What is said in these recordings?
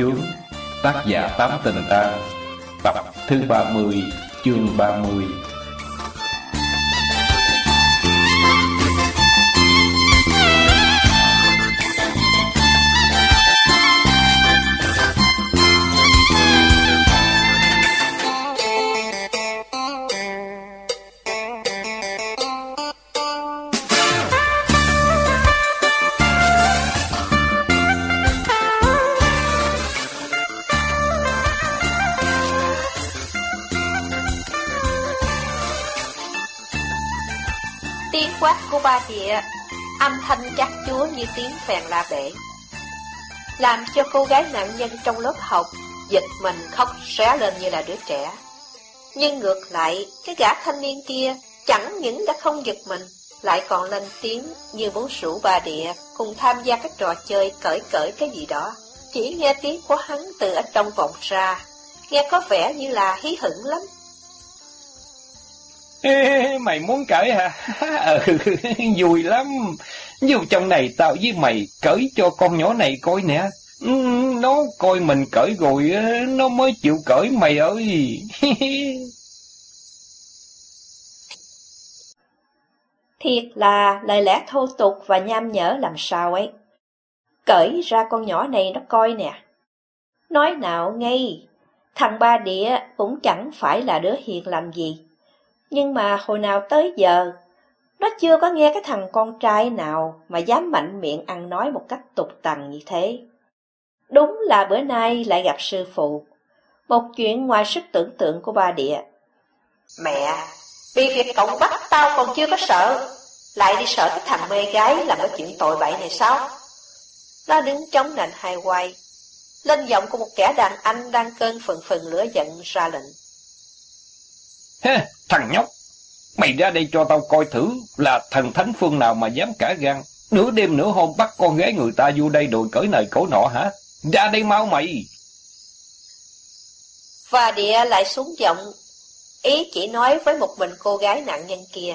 chướng Tác giả Tám Tình Ta. Tập thứ 30 Chương 30 qua địa, âm thanh chắc chúa như tiếng phèn la bể. Làm cho cô gái nạn nhân trong lớp học giật mình khóc xé lên như là đứa trẻ. Nhưng ngược lại, cái gã thanh niên kia chẳng những đã không giật mình, lại còn lên tiếng như muốn rủ ba địa cùng tham gia các trò chơi cởi cởi cái gì đó. Chỉ nghe tiếng của hắn từ ở trong vọng ra, nghe có vẻ như là hí hửng lắm. Ê, mày muốn cởi hả? ừ, vui lắm. dù trong này tao với mày cởi cho con nhỏ này coi nè. Ừ, nó coi mình cởi rồi nó mới chịu cởi mày ơi. Thiệt là lời lẽ thô tục và nham nhở làm sao ấy. Cởi ra con nhỏ này nó coi nè. Nói nào ngay, thằng ba đĩa cũng chẳng phải là đứa hiền làm gì. Nhưng mà hồi nào tới giờ, nó chưa có nghe cái thằng con trai nào mà dám mạnh miệng ăn nói một cách tục tằn như thế. Đúng là bữa nay lại gặp sư phụ. Một chuyện ngoài sức tưởng tượng của ba địa. Mẹ, vì việc cậu bắt tao còn chưa có sợ, lại đi sợ cái thằng mê gái làm cái chuyện tội bậy này sao? Nó đứng chống nền hai quay, lên giọng của một kẻ đàn anh đang cơn phần phần lửa giận ra lệnh. Ha, thằng nhóc, mày ra đây cho tao coi thử là thần thánh phương nào mà dám cả gan. Nửa đêm nửa hôm bắt con gái người ta vô đây đòi cởi này cổ nọ hả? Ra đây mau mày! Và địa lại xuống giọng, ý chỉ nói với một mình cô gái nạn nhân kia.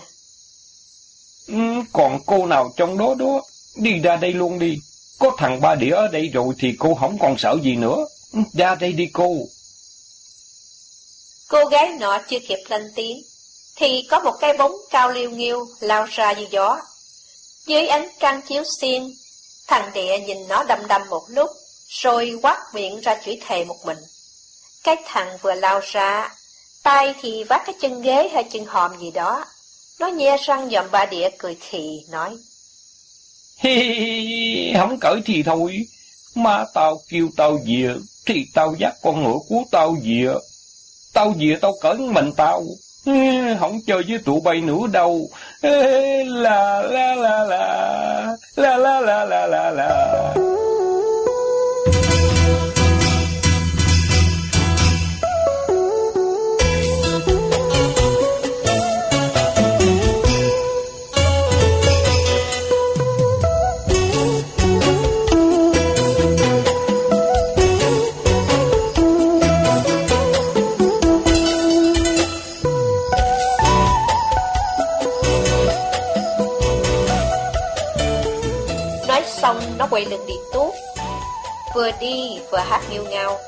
Ừ, còn cô nào trong đó đó, đi ra đây luôn đi. Có thằng ba đĩa ở đây rồi thì cô không còn sợ gì nữa. Ừ, Ra đây đi cô. Cô gái nọ chưa kịp lên tiếng, thì có một cái bóng cao liêu nghiêu lao ra như gió. Dưới ánh trăng chiếu xiên, thằng địa nhìn nó đăm đăm một lúc, rồi quát miệng ra chửi thề một mình. Cái thằng vừa lao ra, tay thì vác cái chân ghế hay chân hòm gì đó. Nó nhe răng dòm ba địa cười thì nói. Hi, hi, hi, không cởi thì thôi. Mà tao kêu tao về, thì tao dắt con ngựa của tao về. Tao về tao cởi mình tao. Không chơi với tụi bay nữa đâu. La la la la. La la la la la la. Và vừa hát nghiêu ngao.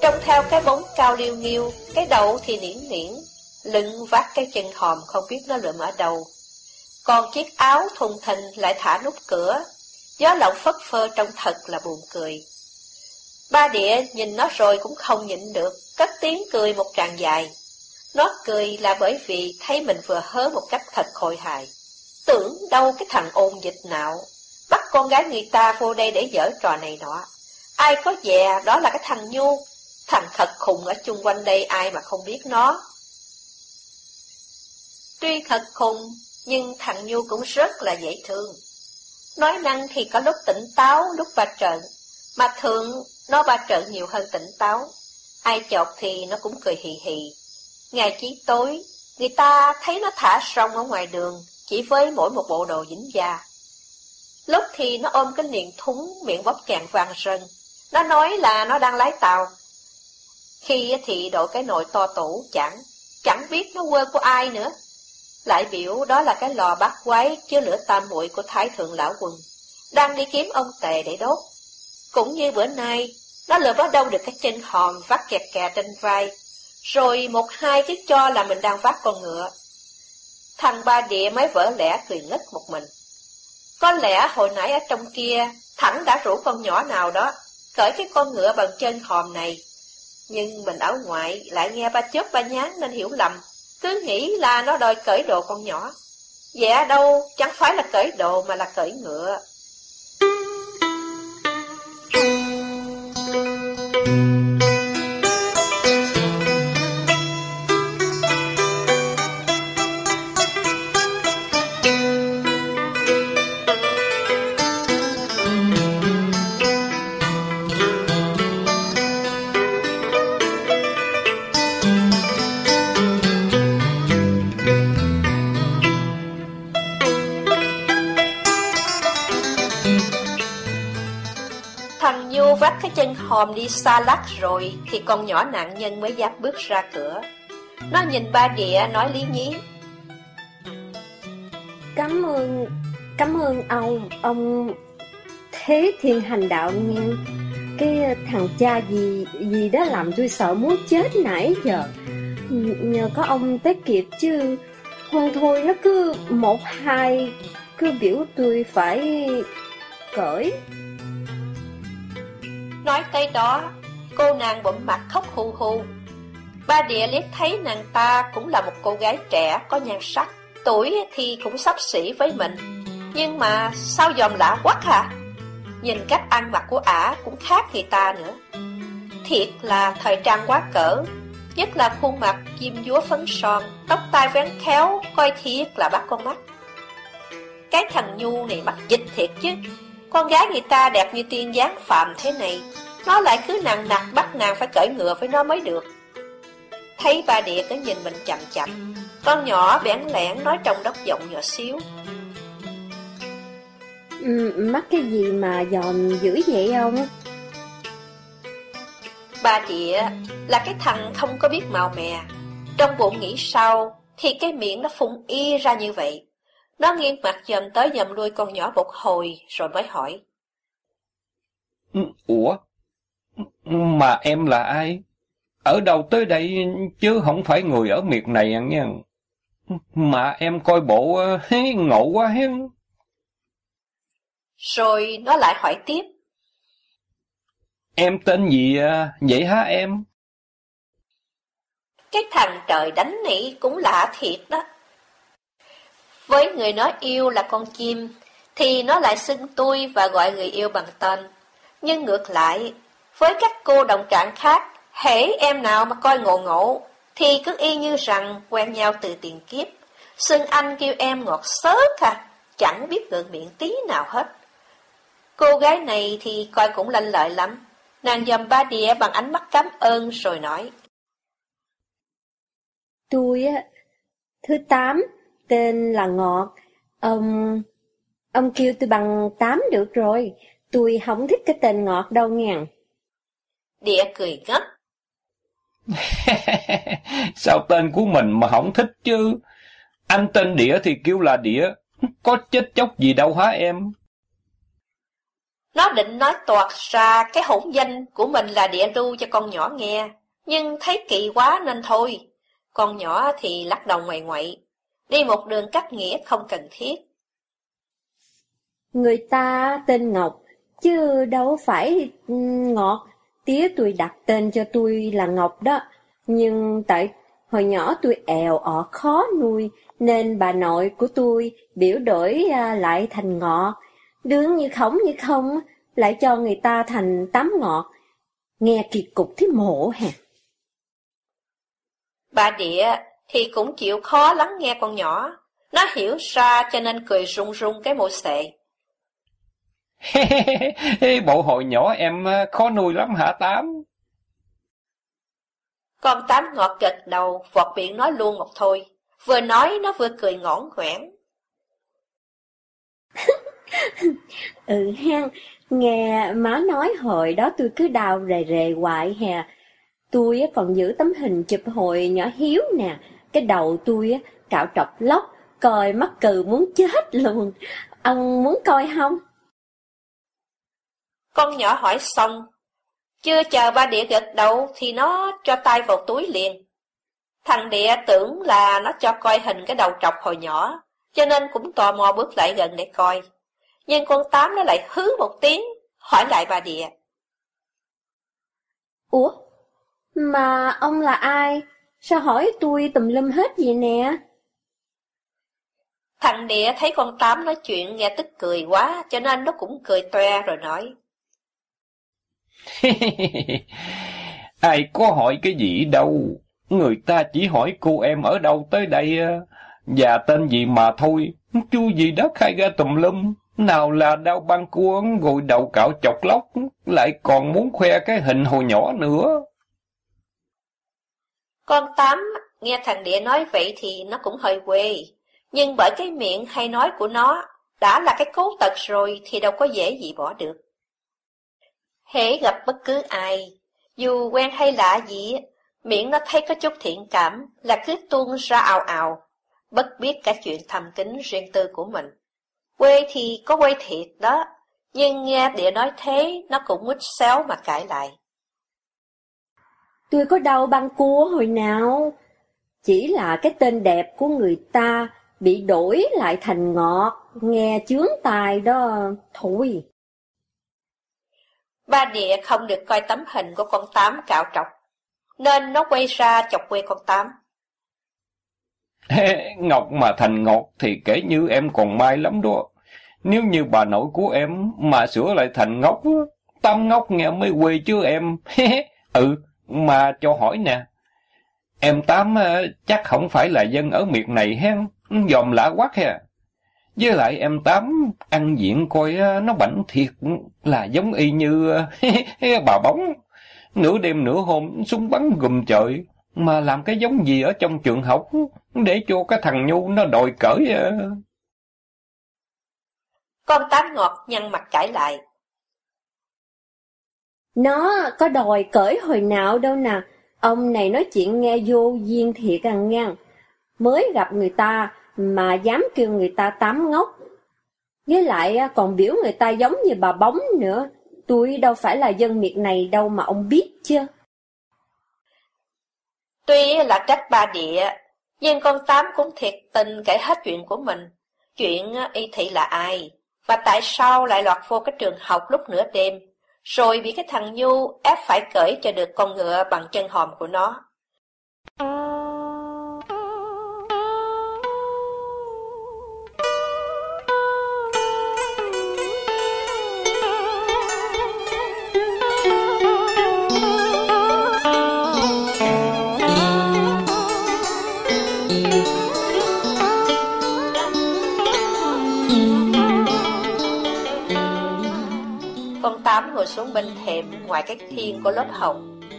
Trông theo cái bóng cao liêu nghiêu, Cái đầu thì niễn niễn, Lưng vác cái chân hòm không biết nó lượm ở đâu. Còn chiếc áo thùng thình lại thả nút cửa, Gió lộng phất phơ trông thật là buồn cười. Ba địa nhìn nó rồi cũng không nhịn được, Cất tiếng cười một tràng dài. Nó cười là bởi vì thấy mình vừa hớ một cách thật khôi hài. Tưởng đâu cái thằng ôn dịch nào, Bắt con gái người ta vô đây để dở trò này nọ. Ai có dè, đó là cái thằng Nhu. Thằng thật khùng ở chung quanh đây, ai mà không biết nó. Tuy thật khùng, Nhưng thằng Nhu cũng rất là dễ thương. Nói năng thì có lúc tỉnh táo, lúc ba trận Mà thường, nó ba trận nhiều hơn tỉnh táo. Ai chọc thì nó cũng cười hì hì. Ngày chí tối, Người ta thấy nó thả rong ở ngoài đường, Chỉ với mỗi một bộ đồ dính da. Lúc thì nó ôm cái liền thúng miệng bóp càng vàng rần. Nó nói là nó đang lái tàu. Khi thì đội cái nồi to tủ chẳng, chẳng biết nó quê của ai nữa. Lại biểu đó là cái lò bắt quái chứa lửa tam muội của Thái Thượng Lão quần đang đi kiếm ông tề để đốt. Cũng như bữa nay, nó lượm ở đâu được cái chân hòn vắt kẹt kẹt trên vai, rồi một hai cái cho là mình đang vác con ngựa. Thằng ba địa mới vỡ lẽ cười ngất một mình. Có lẽ hồi nãy ở trong kia, thẳng đã rủ con nhỏ nào đó, cởi cái con ngựa bằng chân hòm này. Nhưng mình ở ngoại lại nghe ba chớp ba nhán nên hiểu lầm, cứ nghĩ là nó đòi cởi đồ con nhỏ. Dạ đâu, chẳng phải là cởi đồ mà là cởi ngựa. Cái chân hòm đi xa lắc rồi thì con nhỏ nạn nhân mới dám bước ra cửa. Nó nhìn ba địa nói lý nhí. Cảm ơn, cảm ơn ông, ông Thế Thiên Hành Đạo nha Cái thằng cha gì gì đó làm tôi sợ muốn chết nãy giờ. Nhờ có ông tới kịp chứ, không thôi nó cứ một hai cứ biểu tôi phải cởi. Nói tới đó, cô nàng bụng mặt khóc hù hù. Ba địa liếc thấy nàng ta cũng là một cô gái trẻ có nhan sắc, tuổi thì cũng sắp xỉ với mình. Nhưng mà sao dòm lạ quá hả? Nhìn cách ăn mặc của ả cũng khác người ta nữa. Thiệt là thời trang quá cỡ, nhất là khuôn mặt chim dúa phấn son, tóc tai vén khéo, coi thiệt là bắt con mắt. Cái thằng Nhu này mặc dịch thiệt chứ, con gái người ta đẹp như tiên dáng phạm thế này, nó lại cứ nặng nặc bắt nàng phải cởi ngựa với nó mới được. Thấy ba địa cứ nhìn mình chậm chậm, con nhỏ bẽn lẽn nói trong đốc giọng nhỏ xíu. Ừ, mắc cái gì mà giòn dữ vậy không? Ba địa là cái thằng không có biết màu mè. Trong bụng nghĩ sao thì cái miệng nó phun y ra như vậy. Nó nghiêng mặt dầm tới dầm lui con nhỏ một hồi rồi mới hỏi. Ừ, ủa? Mà em là ai? Ở đâu tới đây chứ không phải người ở miệt này nha. Mà em coi bộ ngộ quá hết. Rồi nó lại hỏi tiếp. Em tên gì à, vậy hả em? Cái thằng trời đánh nỉ cũng lạ thiệt đó. Với người nó yêu là con chim, thì nó lại xưng tôi và gọi người yêu bằng tên. Nhưng ngược lại, với các cô đồng trạng khác, hễ em nào mà coi ngộ ngộ, thì cứ y như rằng quen nhau từ tiền kiếp. Xưng anh kêu em ngọt xớt à, chẳng biết ngượng miệng tí nào hết. Cô gái này thì coi cũng lanh lợi lắm. Nàng dầm ba đĩa bằng ánh mắt cảm ơn rồi nói. Tôi á, thứ tám, tên là Ngọt. Ông... Ông kêu tôi bằng tám được rồi. Tôi không thích cái tên Ngọt đâu nha. Địa cười ngất. Sao tên của mình mà không thích chứ? Anh tên Địa thì kêu là Địa. Có chết chóc gì đâu hả em? Nó định nói toạt ra cái hỗn danh của mình là địa ru cho con nhỏ nghe, nhưng thấy kỳ quá nên thôi. Con nhỏ thì lắc đầu ngoài ngoại, đi một đường cắt nghĩa không cần thiết. Người ta tên Ngọc, chứ đâu phải Ngọt. Tía tôi đặt tên cho tôi là Ngọc đó, nhưng tại hồi nhỏ tôi èo ọ khó nuôi, nên bà nội của tôi biểu đổi à, lại thành Ngọt. Đương như khổng như không, lại cho người ta thành tắm ngọt. Nghe kỳ cục thế mộ hả? Bà địa thì cũng chịu khó lắng nghe con nhỏ. Nó hiểu ra cho nên cười rung rung cái môi xệ. Bộ hồi nhỏ em ờ, khó nuôi lắm hả Tám? Con Tám ngọt gật đầu, vọt miệng nói luôn một thôi. Vừa nói nó vừa cười ngõn ngoẻn. ừ ha, nghe má nói hồi đó tôi cứ đau rề rề hoài hè. Tôi còn giữ tấm hình chụp hồi nhỏ hiếu nè, cái đầu tôi cạo trọc lóc, coi mắc cừ muốn chết luôn. Ông muốn coi không? Con nhỏ hỏi xong, chưa chờ ba địa gật đầu thì nó cho tay vào túi liền. Thằng địa tưởng là nó cho coi hình cái đầu trọc hồi nhỏ, cho nên cũng tò mò bước lại gần để coi. Nhưng con tám nó lại hứ một tiếng, hỏi lại bà địa. Ủa? Mà ông là ai? Sao hỏi tôi tùm lum hết vậy nè? Thằng địa thấy con tám nói chuyện nghe tức cười quá, cho nên nó cũng cười toe rồi nói. Ai có hỏi cái gì đâu, người ta chỉ hỏi cô em ở đâu tới đây, và tên gì mà thôi, chu gì đó khai ra tùm lum. Nào là đau băng cuốn, gội đầu cạo chọc lóc, lại còn muốn khoe cái hình hồi nhỏ nữa. Con Tám nghe thằng Địa nói vậy thì nó cũng hơi quê, nhưng bởi cái miệng hay nói của nó đã là cái cố tật rồi thì đâu có dễ gì bỏ được. Hễ gặp bất cứ ai, dù quen hay lạ gì, miệng nó thấy có chút thiện cảm là cứ tuôn ra ào ào, bất biết cả chuyện thầm kín riêng tư của mình. Quê thì có quê thiệt đó, nhưng nghe địa nói thế, nó cũng mít xéo mà cãi lại. Tôi có đau băng cua hồi nào, chỉ là cái tên đẹp của người ta bị đổi lại thành ngọt, nghe chướng tài đó, thôi. Ba địa không được coi tấm hình của con tám cạo trọc, nên nó quay ra chọc quê con tám. Ngọc mà thành ngọt thì kể như em còn may lắm đó. Nếu như bà nội của em mà sửa lại thành ngốc, tâm ngốc nghe mới quê chứ em. ừ, mà cho hỏi nè. Em Tám ờ, chắc không phải là dân ở miệt này hen, dòm lạ quá hè Với lại em Tám ăn diện coi ờ, nó bảnh thiệt là giống y như ờ, bà bóng. Nửa đêm nửa hôm súng bắn gùm trời, mà làm cái giống gì ở trong trường học để cho cái thằng Nhu nó đòi cởi. Con tám ngọt nhăn mặt cãi lại. Nó có đòi cởi hồi nào đâu nè. Ông này nói chuyện nghe vô duyên thiệt à ngang. Mới gặp người ta mà dám kêu người ta tám ngốc. Với lại à, còn biểu người ta giống như bà bóng nữa. Tôi đâu phải là dân miệt này đâu mà ông biết chưa? Tuy là trách ba địa, nhưng con Tám cũng thiệt tình kể hết chuyện của mình. Chuyện à, y thị là ai? Và tại sao lại lọt vô cái trường học lúc nửa đêm, rồi bị cái thằng Nhu ép phải cởi cho được con ngựa bằng chân hòm của nó? Tám ngồi xuống bên thềm ngoài cái thiên của lớp học.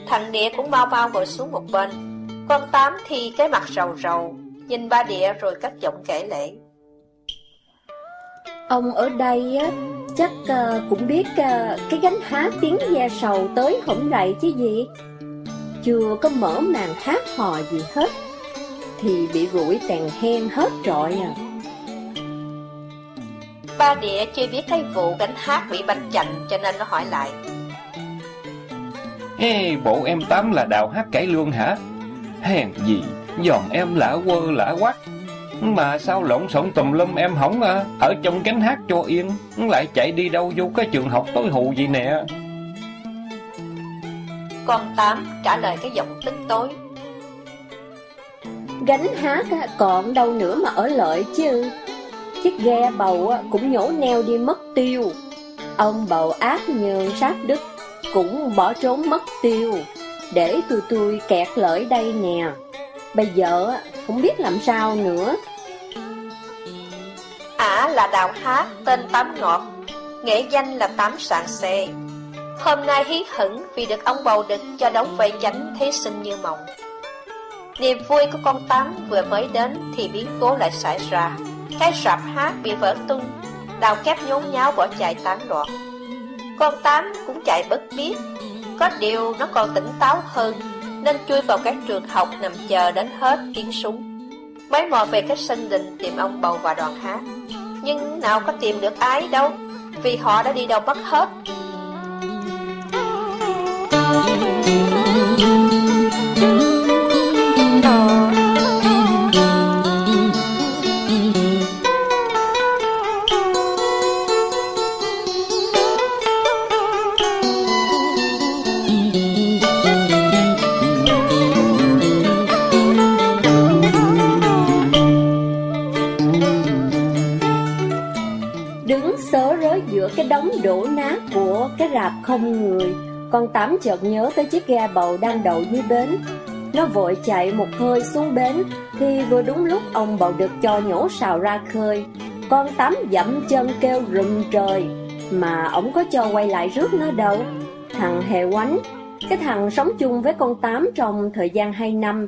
Thằng Địa cũng mau mau ngồi xuống một bên. Con Tám thì cái mặt rầu rầu, nhìn ba Địa rồi cất giọng kể lễ. Ông ở đây á, chắc uh, cũng biết uh, cái gánh hát tiếng da sầu tới hổng rậy chứ gì. Chưa có mở màn hát hò gì hết, thì bị rủi tàn hen hết trọi à. Ba địa chưa biết cái vụ gánh hát bị banh chành cho nên nó hỏi lại. Ê, bộ em Tám là đào hát cải lương hả? Hèn gì, dòm em lạ quơ lạ quắc. Mà sao lộn xộn tùm lum em hỏng à? Ở trong cánh hát cho yên, lại chạy đi đâu vô cái trường học tối hù gì nè. Con Tám trả lời cái giọng tức tối. Gánh hát còn đâu nữa mà ở lợi chứ chiếc ghe bầu cũng nhổ neo đi mất tiêu. Ông bầu ác nhường sát đức, cũng bỏ trốn mất tiêu, để tôi tôi kẹt lợi đây nè. Bây giờ không biết làm sao nữa. Ả là đào hát tên Tám Ngọt, nghệ danh là Tám sạn Xê. Hôm nay hí hửng vì được ông bầu đực cho đóng vai chánh thế sinh như mộng. Niềm vui của con Tám vừa mới đến thì biến cố lại xảy ra. Cái sạp hát bị vỡ tung, Đào kép nhốn nháo bỏ chạy tán loạn. Con Tám cũng chạy bất biết, Có điều nó còn tỉnh táo hơn, Nên chui vào các trường học nằm chờ đến hết tiếng súng. Mấy mò về cái sân đình tìm ông bầu và đoàn hát. Nhưng nào có tìm được ai đâu, Vì họ đã đi đâu mất hết. Không người. Con Tám chợt nhớ tới chiếc ghe bầu đang đậu dưới bến. Nó vội chạy một hơi xuống bến Thì vừa đúng lúc ông bầu được cho nhổ sào ra khơi. Con Tám dẫm chân kêu rừng trời, Mà ông có cho quay lại rước nó đâu. Thằng hề quánh, Cái thằng sống chung với con Tám trong thời gian 2 năm,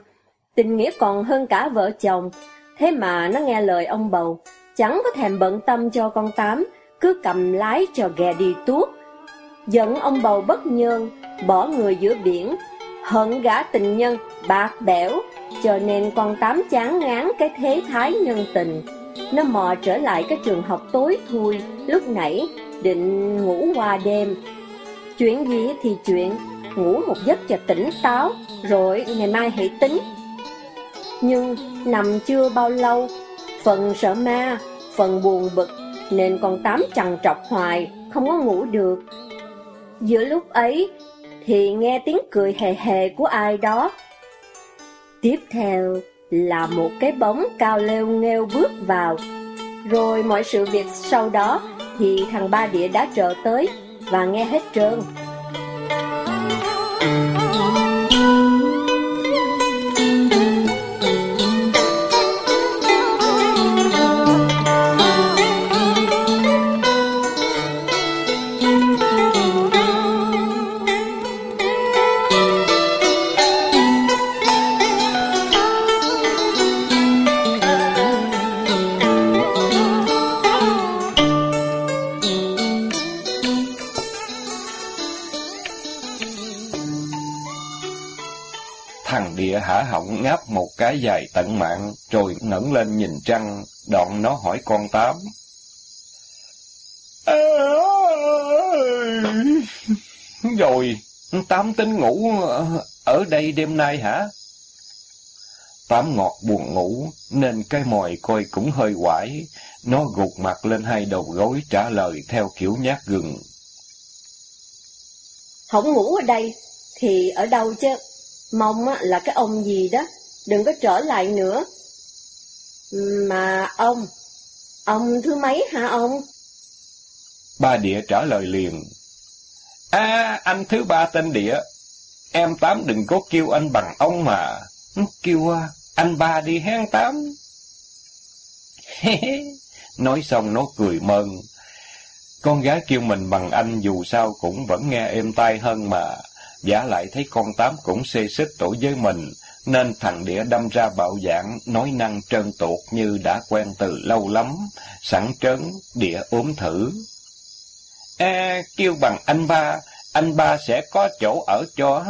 Tình nghĩa còn hơn cả vợ chồng. Thế mà nó nghe lời ông bầu, Chẳng có thèm bận tâm cho con Tám, Cứ cầm lái cho ghe đi tuốt dẫn ông bầu bất nhơn, bỏ người giữa biển, hận gã tình nhân, bạc bẽo, cho nên con tám chán ngán cái thế thái nhân tình. Nó mò trở lại cái trường học tối thui, lúc nãy định ngủ qua đêm. Chuyện gì thì chuyện, ngủ một giấc cho tỉnh táo, rồi ngày mai hãy tính. Nhưng nằm chưa bao lâu, phần sợ ma, phần buồn bực, nên con tám chằn trọc hoài, không có ngủ được, Giữa lúc ấy, thì nghe tiếng cười hề hề của ai đó. Tiếp theo là một cái bóng cao leo nghêu bước vào. Rồi mọi sự việc sau đó thì thằng Ba Địa đã trở tới và nghe hết trơn. Hả họng ngáp một cái dài tận mạng, rồi ngẩng lên nhìn trăng, đoạn nó hỏi con tám. Rồi, tám tính ngủ ờ, ở đây đêm nay hả? Tám ngọt buồn ngủ, nên cái mồi coi cũng hơi quải. Nó gục mặt lên hai đầu gối trả lời theo kiểu nhát gừng. Không ngủ ở đây, thì ở đâu chứ? Mong là cái ông gì đó, đừng có trở lại nữa. Mà ông, ông thứ mấy hả ông? Ba Địa trả lời liền. À, anh thứ ba tên Địa. Em Tám đừng có kêu anh bằng ông mà. Kêu à, anh ba đi hén Tám. Nói xong nó cười mơn. Con gái kêu mình bằng anh dù sao cũng vẫn nghe êm tai hơn mà giả lại thấy con tám cũng xê xích tổ với mình, nên thằng đĩa đâm ra bạo dạng, nói năng trơn tuột như đã quen từ lâu lắm, sẵn trớn, đĩa ốm thử. À, kêu bằng anh ba, anh ba sẽ có chỗ ở cho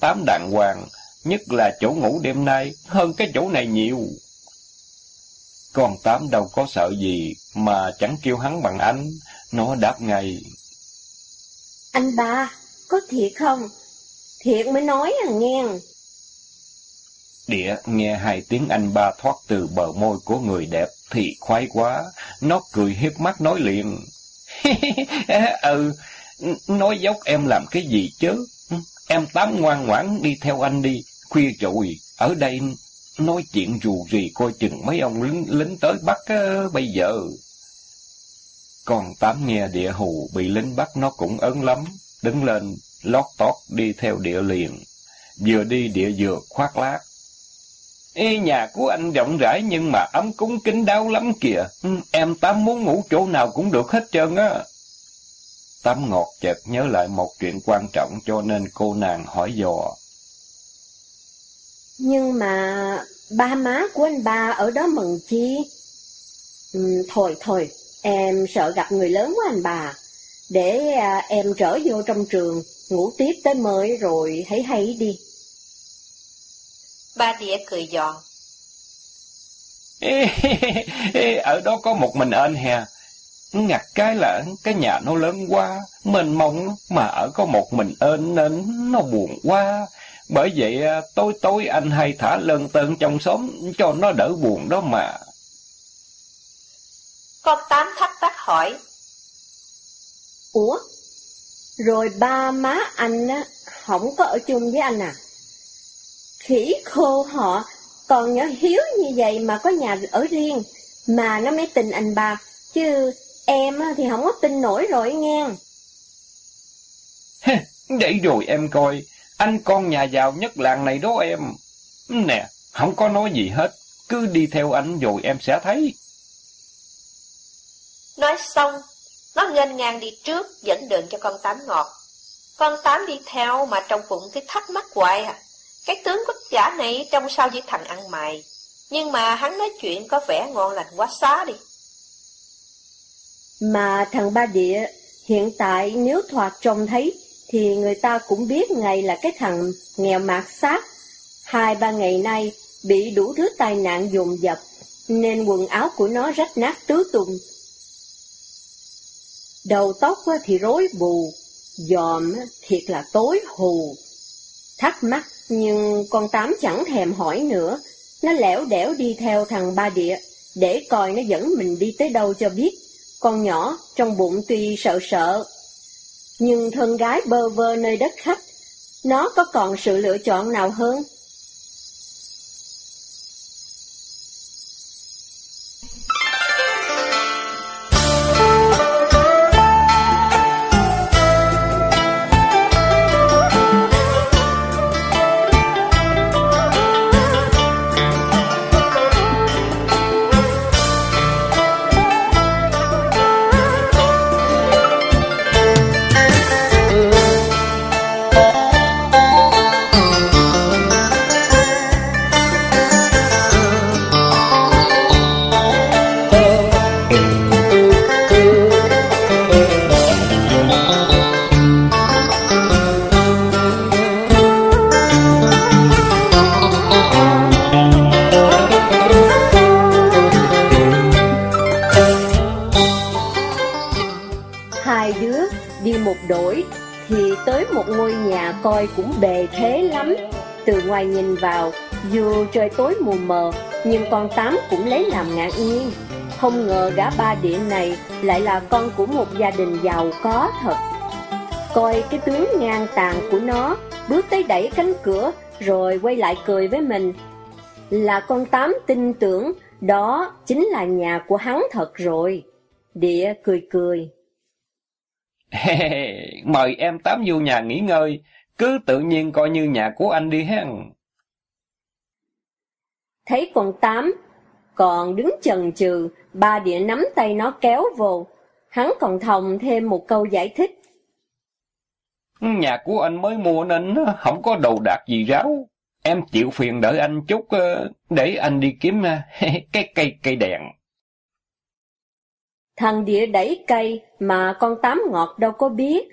tám đàng hoàng, nhất là chỗ ngủ đêm nay, hơn cái chỗ này nhiều. Con tám đâu có sợ gì, mà chẳng kêu hắn bằng anh, nó đáp ngay. Anh ba, có thiệt không? Thiệt mới nói à nghe. Địa nghe hai tiếng anh ba thoát từ bờ môi của người đẹp thì khoái quá. Nó cười hiếp mắt nói liền. ừ, nói dốc em làm cái gì chứ? Em tám ngoan ngoãn đi theo anh đi. Khuya rồi ở đây nói chuyện dù gì coi chừng mấy ông lính, lính tới bắt á, bây giờ. Còn tám nghe địa hù bị lính bắt nó cũng ớn lắm. Đứng lên, lót tót đi theo địa liền. Vừa đi địa vừa khoác lác. Ê, nhà của anh rộng rãi nhưng mà ấm cúng kính đáo lắm kìa. Em Tám muốn ngủ chỗ nào cũng được hết trơn á. Tám ngọt chợt nhớ lại một chuyện quan trọng cho nên cô nàng hỏi dò. Nhưng mà ba má của anh ba ở đó mừng chi? Ừ, thôi thôi, em sợ gặp người lớn của anh bà. Để à, em trở vô trong trường, ngủ tiếp tới mới rồi hãy hay đi. Ba đĩa cười giòn. ở đó có một mình anh hè. ngặt cái là cái nhà nó lớn quá, mênh mông mà ở có một mình ên nên nó buồn quá. Bởi vậy à, tối tối anh hay thả lân tơn trong xóm cho nó đỡ buồn đó mà. Con Tám thắc tắc hỏi. Ủa? Rồi ba má anh á, không có ở chung với anh à? Khỉ khô họ, còn nhỏ hiếu như vậy mà có nhà ở riêng, mà nó mới tin anh ba, chứ em thì không có tin nổi rồi nghe. Vậy rồi em coi, anh con nhà giàu nhất làng này đó em. Nè, không có nói gì hết, cứ đi theo anh rồi em sẽ thấy. Nói xong, nó nghênh ngang đi trước, dẫn đường cho con tám ngọt. Con tám đi theo mà trong bụng cứ thắc mắc hoài à. Cái tướng quốc giả này trông sao với thằng ăn mày. Nhưng mà hắn nói chuyện có vẻ ngon lành quá xá đi. Mà thằng Ba Địa hiện tại nếu thoạt trông thấy thì người ta cũng biết ngay là cái thằng nghèo mạt xác. Hai ba ngày nay bị đủ thứ tai nạn dồn dập nên quần áo của nó rách nát tứ tung. Đầu tóc thì rối bù, dòm thiệt là tối hù. Thắc mắc nhưng con tám chẳng thèm hỏi nữa, nó lẻo đẻo đi theo thằng ba địa, để coi nó dẫn mình đi tới đâu cho biết. Con nhỏ trong bụng tuy sợ sợ, nhưng thân gái bơ vơ nơi đất khách, nó có còn sự lựa chọn nào hơn? Một đổi thì tới một ngôi nhà coi cũng bề thế lắm. Từ ngoài nhìn vào, dù trời tối mù mờ, nhưng con Tám cũng lấy làm ngạc nhiên. Không ngờ gã ba địa này lại là con của một gia đình giàu có thật. Coi cái tướng ngang tàn của nó, bước tới đẩy cánh cửa rồi quay lại cười với mình. Là con Tám tin tưởng đó chính là nhà của hắn thật rồi. Địa cười cười. Mời em Tám vô nhà nghỉ ngơi, cứ tự nhiên coi như nhà của anh đi hen. Thấy con Tám còn đứng chần chừ, ba địa nắm tay nó kéo vô. Hắn còn thòng thêm một câu giải thích. Nhà của anh mới mua nên không có đồ đạc gì ráo. Em chịu phiền đợi anh chút ờ, để anh đi kiếm ờ, cái cây cây đèn. Thằng địa đẩy cây mà con tám ngọt đâu có biết.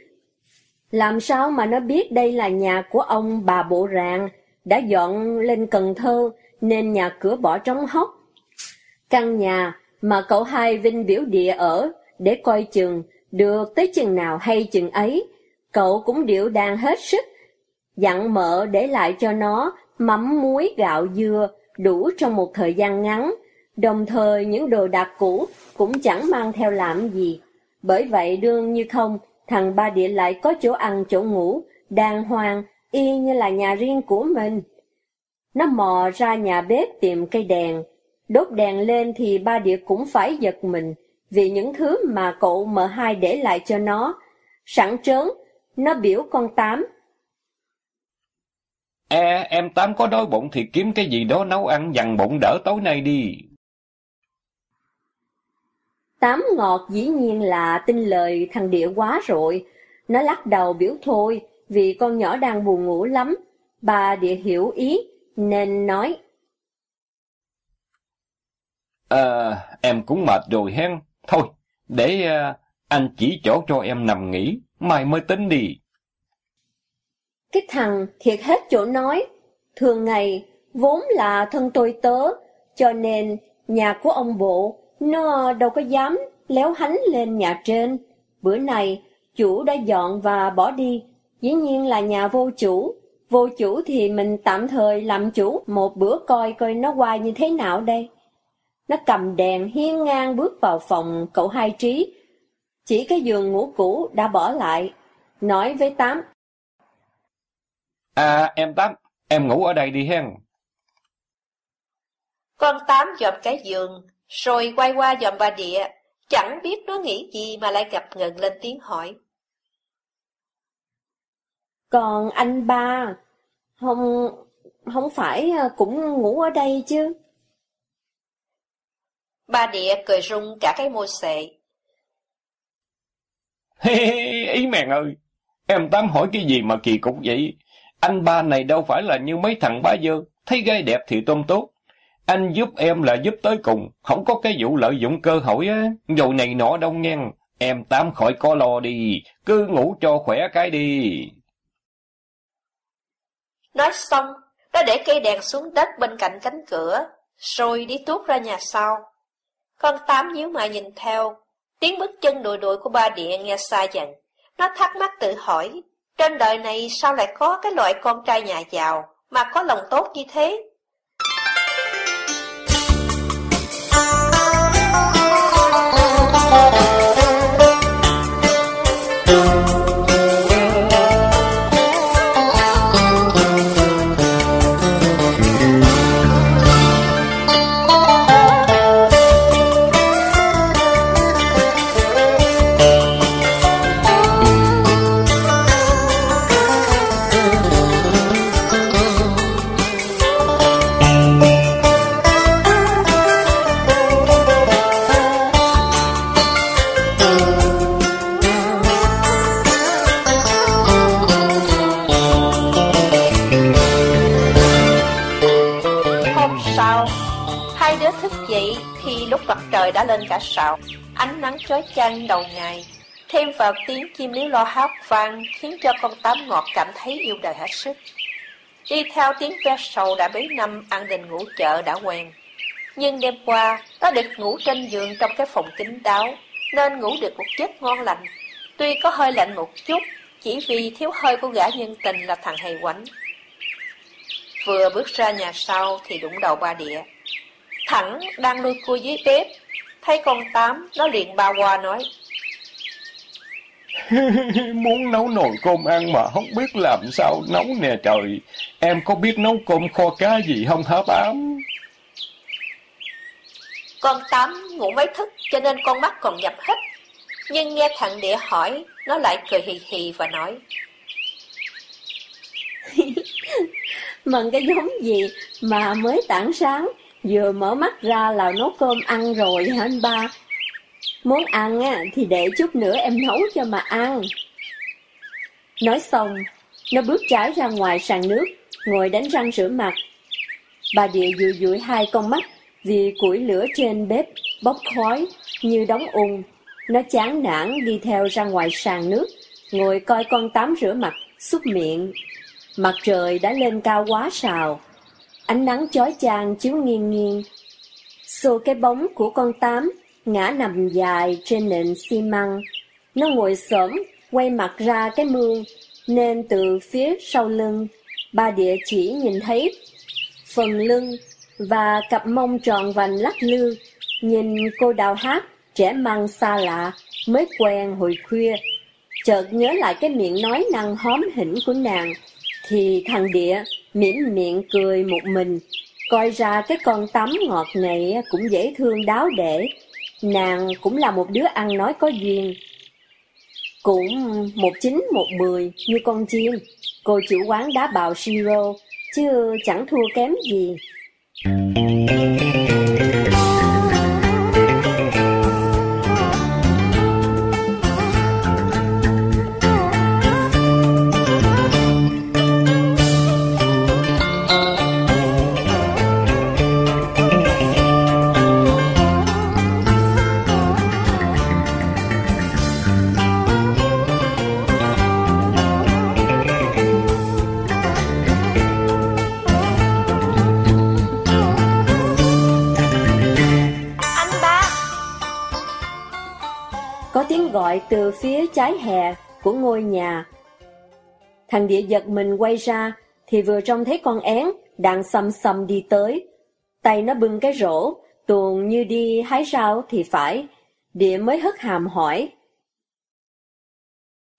Làm sao mà nó biết đây là nhà của ông bà bộ rạng, đã dọn lên Cần Thơ nên nhà cửa bỏ trống hốc. Căn nhà mà cậu hai Vinh biểu địa ở để coi chừng được tới chừng nào hay chừng ấy, cậu cũng điệu đàn hết sức, dặn mợ để lại cho nó mắm muối gạo dưa đủ trong một thời gian ngắn, đồng thời những đồ đạc cũ cũng chẳng mang theo làm gì. Bởi vậy đương như không, thằng ba địa lại có chỗ ăn chỗ ngủ, đàng hoàng, y như là nhà riêng của mình. Nó mò ra nhà bếp tìm cây đèn, đốt đèn lên thì ba địa cũng phải giật mình, vì những thứ mà cậu mợ hai để lại cho nó. Sẵn trớn, nó biểu con tám. E, em Tám có đói bụng thì kiếm cái gì đó nấu ăn dằn bụng đỡ tối nay đi. Tám ngọt dĩ nhiên là tin lời thằng địa quá rồi. Nó lắc đầu biểu thôi, vì con nhỏ đang buồn ngủ lắm. Bà địa hiểu ý, nên nói. À, em cũng mệt rồi hen. Thôi, để uh, anh chỉ chỗ cho em nằm nghỉ, mai mới tính đi. Cái thằng thiệt hết chỗ nói. Thường ngày, vốn là thân tôi tớ, cho nên nhà của ông bộ, nó đâu có dám léo hánh lên nhà trên. Bữa này, chủ đã dọn và bỏ đi, dĩ nhiên là nhà vô chủ. Vô chủ thì mình tạm thời làm chủ một bữa coi coi nó qua như thế nào đây. Nó cầm đèn hiên ngang bước vào phòng cậu hai trí. Chỉ cái giường ngủ cũ đã bỏ lại. Nói với Tám. À em Tám, em ngủ ở đây đi hen. Con Tám dòm cái giường, rồi quay qua dòm bà địa. Chẳng biết nó nghĩ gì mà lại gặp ngần lên tiếng hỏi. Còn anh ba, không, không phải cũng ngủ ở đây chứ? Ba địa cười rung cả cái môi xệ. ý mèn ơi, em Tám hỏi cái gì mà kỳ cục vậy? Anh ba này đâu phải là như mấy thằng bá dơ, thấy gái đẹp thì tôm tốt. Anh giúp em là giúp tới cùng, không có cái vụ lợi dụng cơ hội á, dầu này nọ đâu ngang Em Tám khỏi có lo đi, cứ ngủ cho khỏe cái đi. Nói xong, nó để cây đèn xuống đất bên cạnh cánh cửa, rồi đi tuốt ra nhà sau. Con Tám nhíu mày nhìn theo, tiếng bước chân đùi đùi của ba địa nghe xa dần. Nó thắc mắc tự hỏi, trên đời này sao lại có cái loại con trai nhà giàu mà có lòng tốt như thế? Đã lên cả sạo, ánh nắng chói chang đầu ngày, thêm vào tiếng chim líu lo hát vang khiến cho con tám ngọt cảm thấy yêu đời hết sức. Đi theo tiếng ve sầu đã bấy năm ăn đình ngủ chợ đã quen. Nhưng đêm qua, nó được ngủ trên giường trong cái phòng kín đáo, nên ngủ được một giấc ngon lành. Tuy có hơi lạnh một chút, chỉ vì thiếu hơi của gã nhân tình là thằng hề quánh. Vừa bước ra nhà sau thì đụng đầu ba địa. Thẳng đang nuôi cua dưới bếp, Thấy con Tám, nó liền ba qua nói. Muốn nấu nồi cơm ăn mà không biết làm sao nấu nè trời. Em có biết nấu cơm kho cá gì không hả Tám? Con Tám ngủ mấy thức cho nên con mắt còn nhập hết. Nhưng nghe thằng địa hỏi, nó lại cười hì hì và nói. Mần cái giống gì mà mới tảng sáng Vừa mở mắt ra là nấu cơm ăn rồi hả anh ba? Muốn ăn á, thì để chút nữa em nấu cho mà ăn. Nói xong, nó bước trái ra ngoài sàn nước, ngồi đánh răng rửa mặt. Bà địa dụi dụi hai con mắt vì củi lửa trên bếp bốc khói như đóng ung. Nó chán nản đi theo ra ngoài sàn nước, ngồi coi con tám rửa mặt, xúc miệng. Mặt trời đã lên cao quá sào, Ánh nắng chói chang chiếu nghiêng nghiêng. Xô cái bóng của con tám ngã nằm dài trên nền xi măng. Nó ngồi xổm quay mặt ra cái mương, nên từ phía sau lưng, ba địa chỉ nhìn thấy phần lưng và cặp mông tròn vành lắc lư. Nhìn cô đào hát, trẻ măng xa lạ, mới quen hồi khuya. Chợt nhớ lại cái miệng nói năng hóm hỉnh của nàng, thì thằng địa mỉm miệng cười một mình, coi ra cái con tắm ngọt này cũng dễ thương đáo để, nàng cũng là một đứa ăn nói có duyên. Cũng một chín một mười như con chim, cô chủ quán đá bào siro, chứ chẳng thua kém gì. gọi trái hè của ngôi nhà. Thằng địa giật mình quay ra, thì vừa trông thấy con én đang xăm xăm đi tới. Tay nó bưng cái rổ, tuồn như đi hái rau thì phải. Địa mới hất hàm hỏi.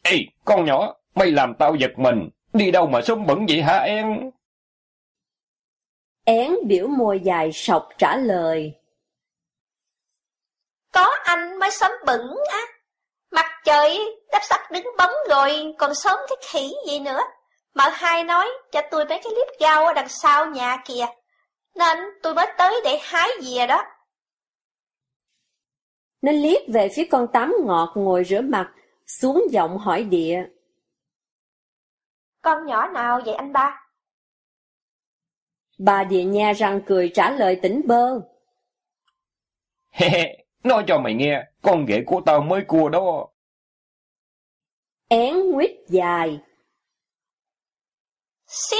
Ê, con nhỏ, mày làm tao giật mình, đi đâu mà súng bẩn vậy hả em? Én biểu môi dài sọc trả lời. Có anh mới sớm bẩn á. Trời đắp sắc đứng bóng rồi, còn sớm cái khỉ gì nữa. Mợ hai nói cho tôi mấy cái liếp rau ở đằng sau nhà kìa. Nên tôi mới tới để hái dìa đó. Nó liếc về phía con tám ngọt ngồi rửa mặt, xuống giọng hỏi địa. Con nhỏ nào vậy anh ba? Bà địa nha răng cười trả lời tỉnh bơ. He he, nói cho mày nghe, con ghệ của tao mới cua đó. Én nguyết dài. Xí,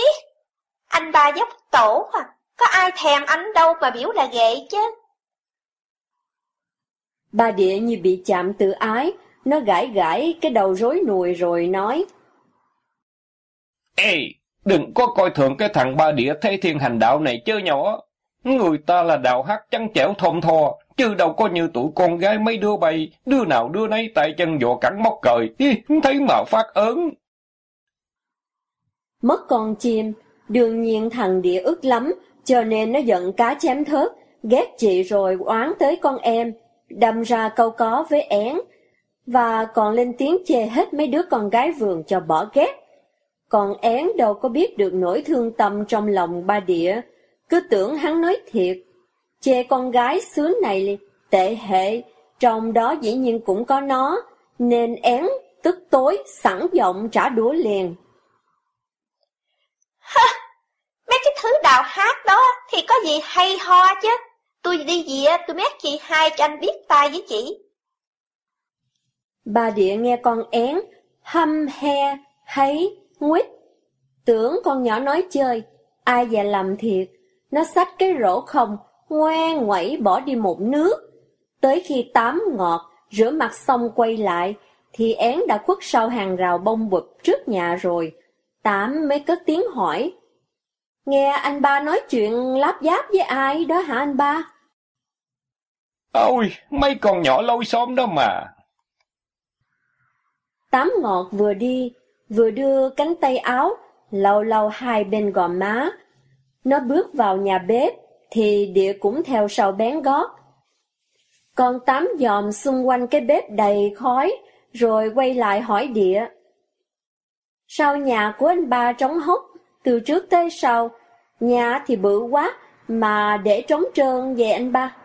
anh ba dốc tổ à, có ai thèm anh đâu mà biểu là ghệ chứ. Bà địa như bị chạm tự ái, nó gãi gãi cái đầu rối nùi rồi nói. Ê, đừng có coi thường cái thằng ba địa thế thiên hành đạo này chứ nhỏ. Người ta là đạo hát chăn chẻo thơm thò, chứ đâu có như tụi con gái mấy đứa bay, đứa nào đứa nấy tay chân vò cắn móc cời, thấy mà phát ớn. Mất con chim, đương nhiên thằng địa ức lắm, cho nên nó giận cá chém thớt, ghét chị rồi oán tới con em, đâm ra câu có với én, và còn lên tiếng chê hết mấy đứa con gái vườn cho bỏ ghét. Còn én đâu có biết được nỗi thương tâm trong lòng ba địa, cứ tưởng hắn nói thiệt. Chê con gái xứ này tệ hệ, trong đó dĩ nhiên cũng có nó, nên én tức tối sẵn giọng trả đũa liền. Ha! Mấy cái thứ đào hát đó thì có gì hay ho chứ. Tôi đi dịa, tôi mét chị hai cho anh biết tay với chị. Bà địa nghe con én, hâm he, thấy, nguyết. Tưởng con nhỏ nói chơi, ai già làm thiệt. Nó xách cái rổ không, ngoan ngoẩy bỏ đi một nước. Tới khi tám ngọt, rửa mặt xong quay lại, thì én đã khuất sau hàng rào bông bụp trước nhà rồi. Tám mới cất tiếng hỏi. Nghe anh ba nói chuyện láp giáp với ai đó hả anh ba? Ôi, mấy con nhỏ lâu xóm đó mà. Tám ngọt vừa đi, vừa đưa cánh tay áo, lâu lâu hai bên gò má. Nó bước vào nhà bếp, thì địa cũng theo sau bén gót. Con tám dòm xung quanh cái bếp đầy khói, rồi quay lại hỏi địa. Sao nhà của anh ba trống hốc, từ trước tới sau, nhà thì bự quá, mà để trống trơn về anh ba?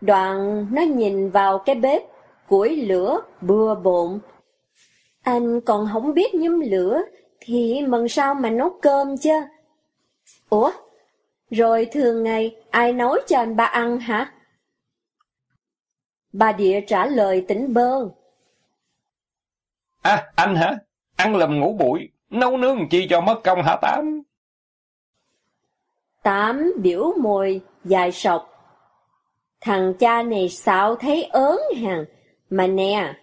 Đoạn nó nhìn vào cái bếp, củi lửa, bừa bộn. Anh còn không biết nhóm lửa, thì mần sao mà nấu cơm chứ? Ủa? Rồi thường ngày ai nấu cho anh ba ăn hả? Bà địa trả lời tỉnh bơ. À, anh hả? Ăn lầm ngủ bụi, nấu nướng chi cho mất công hả Tám? Tám biểu môi, dài sọc. Thằng cha này sao thấy ớn hằng, mà nè,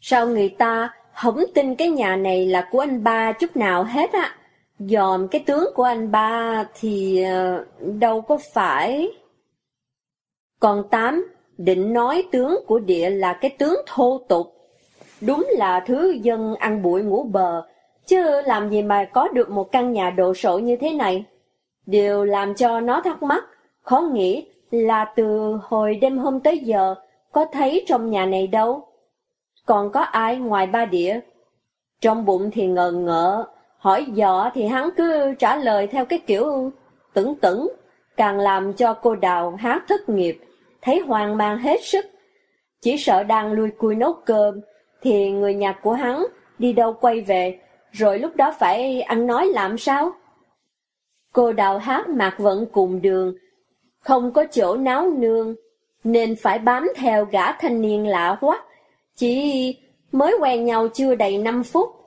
sao người ta không tin cái nhà này là của anh ba chút nào hết á. Dòm cái tướng của anh ba thì ờ, đâu có phải. Còn Tám định nói tướng của địa là cái tướng thô tục. Đúng là thứ dân ăn bụi ngủ bờ, chứ làm gì mà có được một căn nhà đồ sộ như thế này. Điều làm cho nó thắc mắc, khó nghĩ là từ hồi đêm hôm tới giờ có thấy trong nhà này đâu. Còn có ai ngoài ba đĩa? Trong bụng thì ngờ ngợ, hỏi dọ thì hắn cứ trả lời theo cái kiểu tửng tửng, càng làm cho cô đào hát thất nghiệp, thấy hoang mang hết sức. Chỉ sợ đang lui cui nấu cơm, thì người nhà của hắn đi đâu quay về, rồi lúc đó phải ăn nói làm sao? Cô đào hát mạc vẫn cùng đường, không có chỗ náo nương, nên phải bám theo gã thanh niên lạ quá. Chỉ mới quen nhau chưa đầy 5 phút.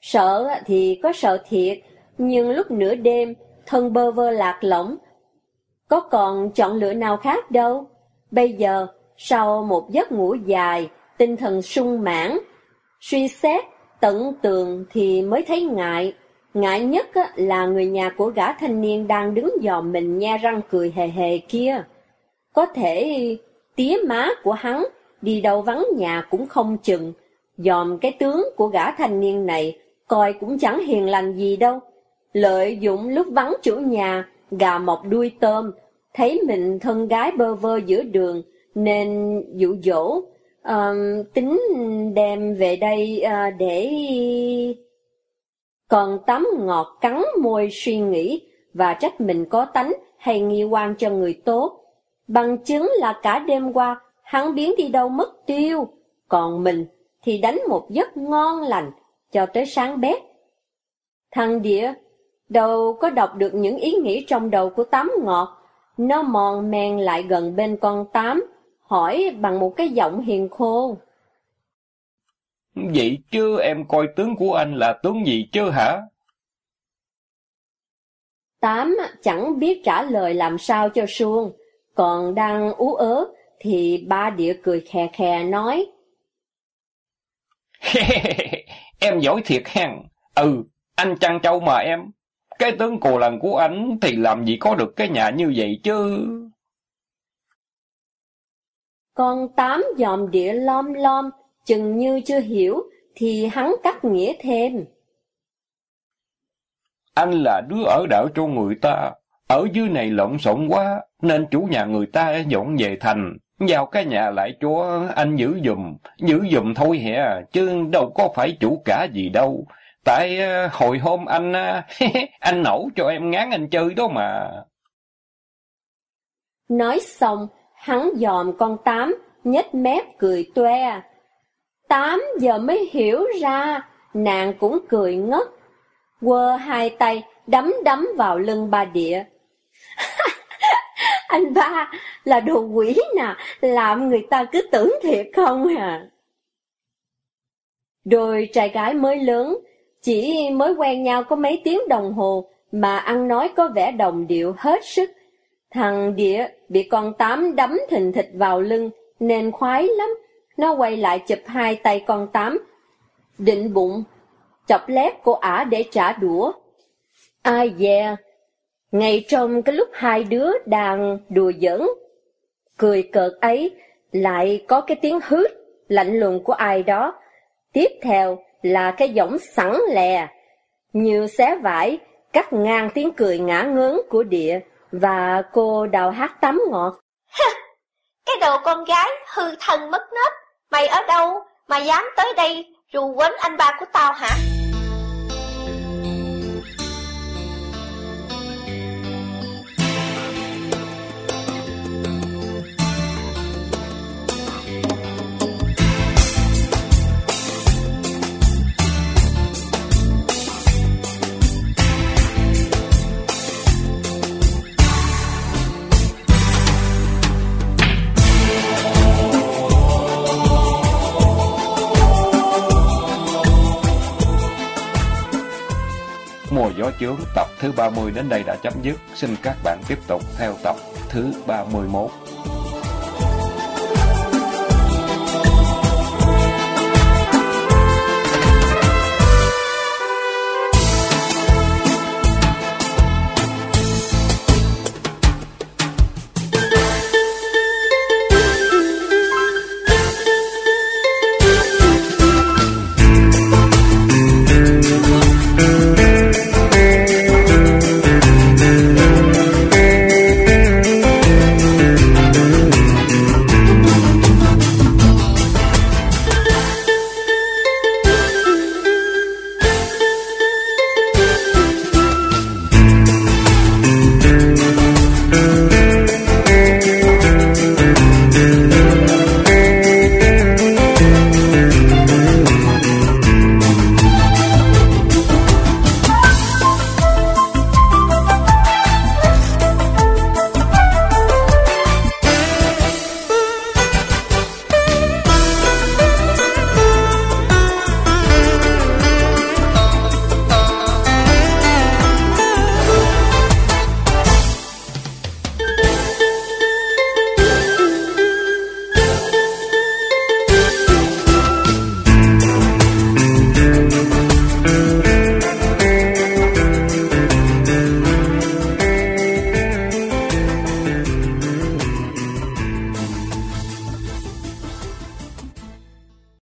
Sợ thì có sợ thiệt, nhưng lúc nửa đêm, thân bơ vơ lạc lõng. Có còn chọn lựa nào khác đâu. Bây giờ, sau một giấc ngủ dài, tinh thần sung mãn. Suy xét, tận tường thì mới thấy ngại. Ngại nhất là người nhà của gã thanh niên đang đứng dòm mình nha răng cười hề hề kia. Có thể tía má của hắn đi đâu vắng nhà cũng không chừng, dòm cái tướng của gã thanh niên này coi cũng chẳng hiền lành gì đâu. Lợi dụng lúc vắng chủ nhà, gà mọc đuôi tôm, thấy mình thân gái bơ vơ giữa đường, nên dụ dỗ, uh, tính đem về đây uh, để... Còn tắm ngọt cắn môi suy nghĩ và trách mình có tánh hay nghi quan cho người tốt. Bằng chứng là cả đêm qua, hắn biến đi đâu mất tiêu, còn mình thì đánh một giấc ngon lành, cho tới sáng bét. Thằng địa, đâu có đọc được những ý nghĩ trong đầu của tám ngọt, nó mòn men lại gần bên con tám, hỏi bằng một cái giọng hiền khô. Vậy chứ em coi tướng của anh là tướng gì chứ hả? Tám chẳng biết trả lời làm sao cho suông, còn đang ú ớ thì ba địa cười khè khè nói. em giỏi thiệt hen. Ừ, anh chăn trâu mà em. Cái tướng cồ lần của anh thì làm gì có được cái nhà như vậy chứ. Con tám dòm địa lom lom, chừng như chưa hiểu, thì hắn cắt nghĩa thêm. Anh là đứa ở đỡ cho người ta, ở dưới này lộn xộn quá, nên chủ nhà người ta dọn về thành, giao cái nhà lại chúa anh giữ dùm, giữ dùm thôi hả, chứ đâu có phải chủ cả gì đâu. Tại ờ, hồi hôm anh, ờ, anh nổ cho em ngán anh chơi đó mà. Nói xong, hắn dòm con Tám, nhếch mép cười toe. Tám giờ mới hiểu ra, nàng cũng cười ngất. Quơ hai tay, đấm đấm vào lưng ba địa. Anh ba là đồ quỷ nè, làm người ta cứ tưởng thiệt không à. Đôi trai gái mới lớn, chỉ mới quen nhau có mấy tiếng đồng hồ mà ăn nói có vẻ đồng điệu hết sức. Thằng Địa bị con Tám đấm thình thịch vào lưng nên khoái lắm. Nó quay lại chụp hai tay con Tám, định bụng, chọc lép cô ả để trả đũa. Ai dè, ngay trong cái lúc hai đứa đang đùa giỡn, cười cợt ấy, lại có cái tiếng hứt lạnh lùng của ai đó. Tiếp theo là cái giọng sẵn lè, như xé vải, cắt ngang tiếng cười ngã ngớn của địa và cô đào hát tắm ngọt. cái đồ con gái hư thân mất nết, mày ở đâu mà dám tới đây rù quấn anh ba của tao hả? Gió chướng tập thứ 30 đến đây đã chấm dứt. Xin các bạn tiếp tục theo tập thứ 31.